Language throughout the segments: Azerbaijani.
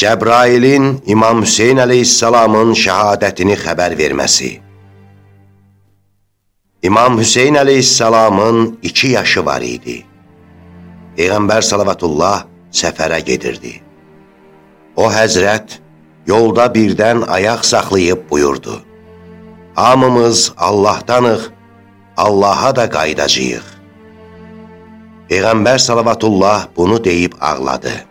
Cəbrailin İmam Hüseyin əleyhissalamın şəhadətini xəbər verməsi. İmam Hüseyin əleyhissalamın iki yaşı var idi. Peyğəmbər salavatullah səfərə gedirdi. O həzrət yolda birdən ayaq saxlayıb buyurdu. Hamımız Allahdanıq, Allaha da qaydacıyıq. Peyğəmbər salavatullah bunu deyib ağladı.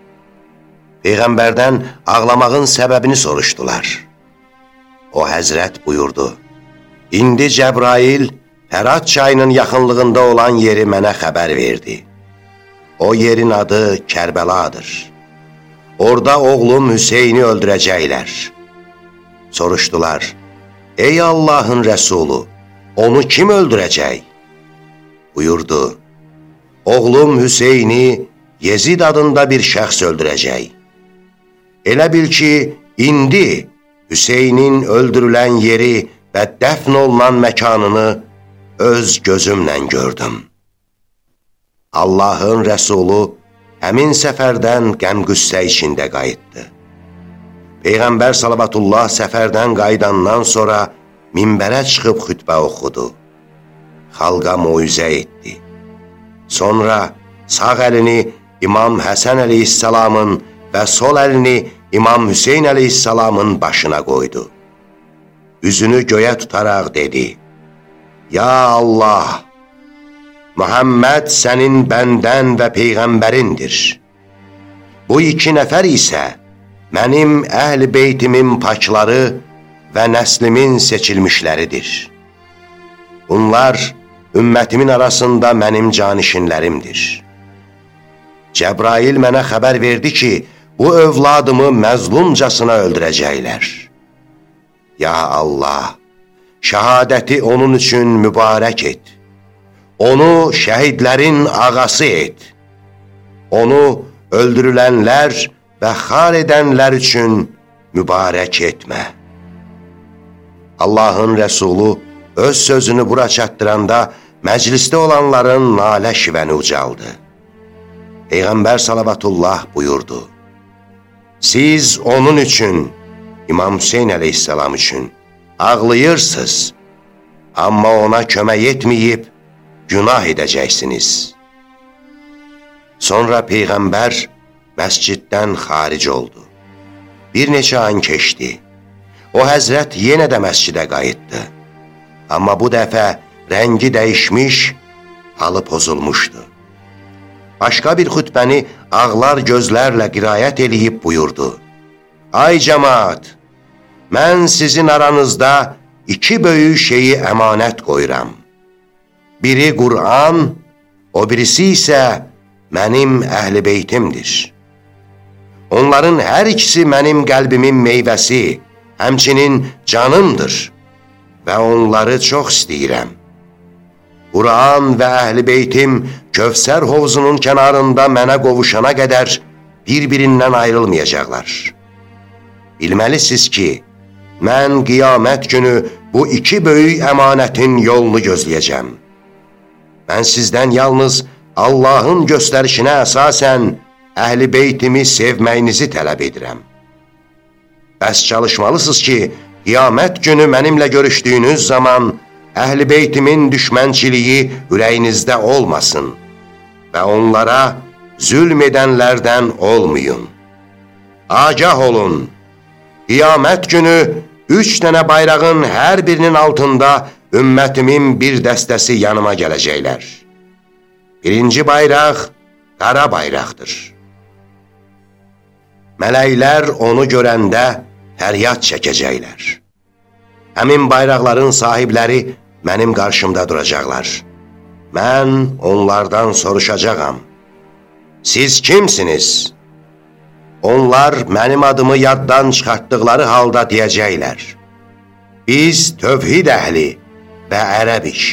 Peyğəmbərdən ağlamağın səbəbini soruşdular. O həzrət buyurdu. İndi Cəbrail Hərat çayının yaxınlığında olan yeri mənə xəbər verdi. O yerin adı Kərbəladır. Orada oğlum Hüseyni öldürəcəklər. Soruşdular, Ey Allahın Rəsulu, onu kim öldürəcək? Buyurdu, Oğlum Hüseyni Yezid adında bir şəxs öldürəcək. Elə bil ki, indi Hüseynin öldürülən yeri və dəfn olunan məkanını öz gözümlə gördüm. Allahın Rəsulu həmin səfərdən qəm-qüssə içində qayıtdı. Peyğəmbər salavatullah səfərdən qaydandan sonra minbərə çıxıb xütbə oxudu. Xalqa moizə etdi. Sonra sağ əlini İmam Həsən əleyhissalamın və sol əlini İmam Hüseyin əleyhissalamın başına qoydu. Üzünü göyə tutaraq dedi, Ya Allah! Muhammed sənin bəndən və Peyğəmbərindir. Bu iki nəfər isə mənim əhl beytimin pakları və nəslimin seçilmişləridir. Bunlar ümmətimin arasında mənim canişinlərimdir. Cəbrail mənə xəbər verdi ki, bu övladımı məzlumcasına öldürəcəklər. Ya Allah! Şəhadəti onun üçün mübarək et. Onu şəhidlərin ağası et. Onu öldürülənlər və xar edənlər üçün mübarək etmə. Allahın Rəsulu öz sözünü bura çatdıranda məclisdə olanların nalə şivəni ucaldı. Peyğəmbər salavatullah buyurdu. Siz onun üçün, İmam Hüseyin əleyhissalam üçün ağlayırsınız, amma ona kömək etməyib, günah edəcəksiniz. Sonra Peyğəmbər məsciddən xaric oldu. Bir neçə an keçdi. O həzrət yenə də məscidə qayıtdı. Amma bu dəfə rəngi dəyişmiş, halı pozulmuşdu. Başqa bir xütbəni ağlar gözlərlə qirayət eləyib buyurdu. Ay cəmaat, mən sizin aranızda iki böyük şeyi əmanət qoyuram. Biri Qur'an, o birisi isə mənim əhl-i beytimdir. Onların hər ikisi mənim qəlbimin meyvəsi, həmçinin canımdır və onları çox istəyirəm. Qur'an və əhl-i beytim Kövsər hovzunun kənarında mənə qovuşana qədər bir-birindən ayrılmayacaqlar. Bilməlisiniz ki, mən qiyamət günü bu iki böyük əmanətin yolunu gözləyəcəm. Mən sizdən yalnız Allahın göstərişinə əsasən əhl-i beytimi sevməyinizi tələb edirəm. Bəs çalışmalısınız ki, qiyamət günü mənimlə görüşdüyünüz zaman əhl-i beytimin düşmənçiliyi ürəyinizdə olmasın və onlara zülm edənlərdən olmayın. Agah olun, qiyamət günü üç dənə bayrağın hər birinin altında ümmətimin bir dəstəsi yanıma gələcəklər. Birinci bayraq qara bayraqdır. Mələklər onu görəndə fəryad çəkəcəklər. Həmin bayraqların sahibləri mənim qarşımda duracaqlar. Mən onlardan soruşacağam. Siz kimsiniz? Onlar mənim adımı yaddan çıxartdıqları halda deyəcəklər. Biz tövhid əhli, və ərəbik.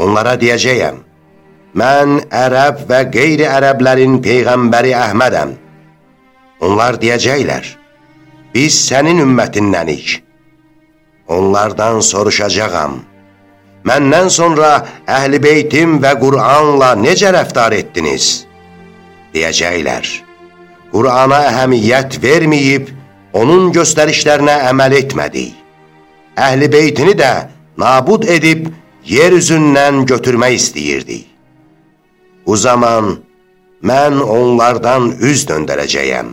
Onlara deyəcəyəm, mən ərəb və qeyri-ərəblərin Peyğəmbəri Əhmədəm. Onlar deyəcəklər, biz sənin ümmətindənik. Onlardan soruşacağam, məndən sonra əhl-i beytim və Qur'anla necə rəftar etdiniz? Deyəcəklər, Qurana əhəmiyyət verməyib, onun göstərişlərinə əməl etmədik. Əhl-i beytini də nabud edib, yer üzündən götürmək istəyirdik. Bu zaman mən onlardan üz döndərəcəyəm.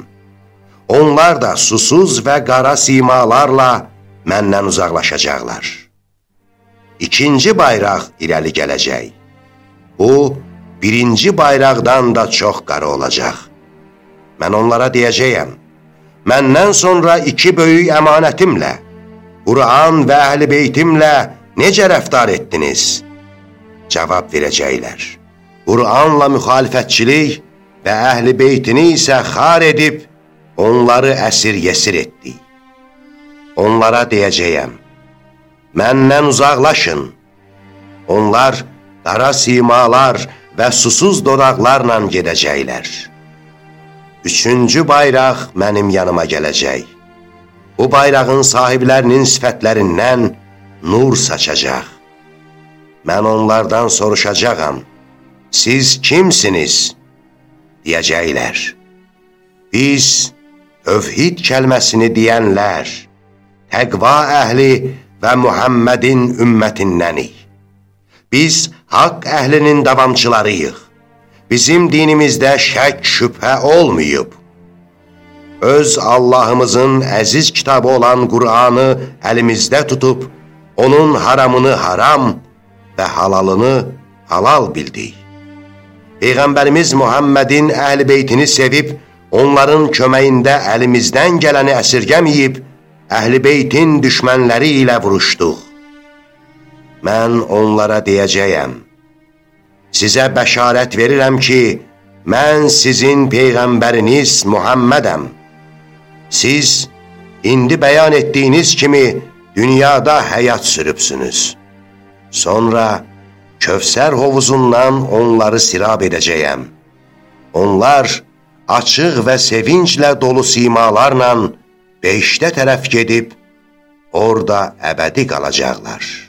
Onlar da susuz və qara simalarla məndən uzaqlaşacaqlar. İkinci bayraq irəli gələcək. Bu, birinci bayraqdan da çox qara olacaq. Mən onlara deyəcəyəm, məndən sonra iki böyük əmanətimlə, Quran və əhl-i beytimlə necə rəftar etdiniz? Cavab verəcəklər. Quranla müxalifətçilik və əhl-i beytini isə xar edib, onları əsir yesir etdi. Onlara deyəcəyəm, məndən uzaqlaşın. Onlar qara simalar və susuz dodaqlarla gedəcəklər. Üçüncü bayraq mənim yanıma gələcək. Bu bayrağın sahiblərinin sifətlərindən nur saçacaq. Mən onlardan soruşacağam, siz kimsiniz? Deyəcəklər. Biz tövhid kəlməsini deyənlər, təqva əhli və Muhammədin ümmətindənik. Biz haqq əhlinin davamçılarıyıq bizim dinimizdə şək şübhə olmayıb. Öz Allahımızın əziz kitabı olan Qur'anı əlimizdə tutub, onun haramını haram və halalını halal bildik. Peyğəmbərimiz Muhammədin əhl beytini sevib, onların köməyində əlimizdən gələni əsirgəməyib, əhl beytin düşmənləri ilə vuruşduq. Mən onlara deyəcəyəm, Sizə bəşarət verirəm ki, mən sizin Peyğəmbəriniz Muhammədəm. Siz indi bəyan etdiyiniz kimi dünyada həyat sürübsünüz. Sonra Kövsər hovuzundan onları sirab edəcəyəm. Onlar açıq və sevinclə dolu simalarla beşdə tərəf gedib, orada əbədi qalacaqlar.''